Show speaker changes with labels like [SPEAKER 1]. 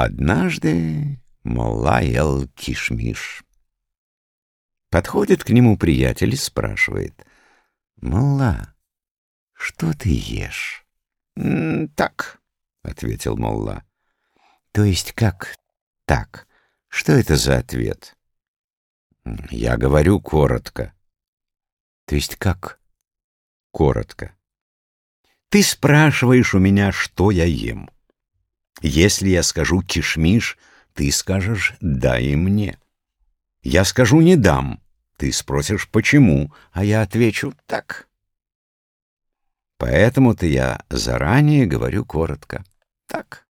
[SPEAKER 1] Однажды Молла ел кишмиш. Подходит к нему приятель и спрашивает. «Молла, что ты ешь?»
[SPEAKER 2] «Так», —
[SPEAKER 1] ответил Молла. «То есть как так? Что это за ответ?» «Я говорю коротко». «То есть как коротко?» «Ты спрашиваешь у меня, что я ем. Если я скажу кишмиш, ты скажешь «дай мне». Я скажу «не дам», ты спросишь «почему», а я отвечу «так». Поэтому-то я заранее говорю коротко. Так.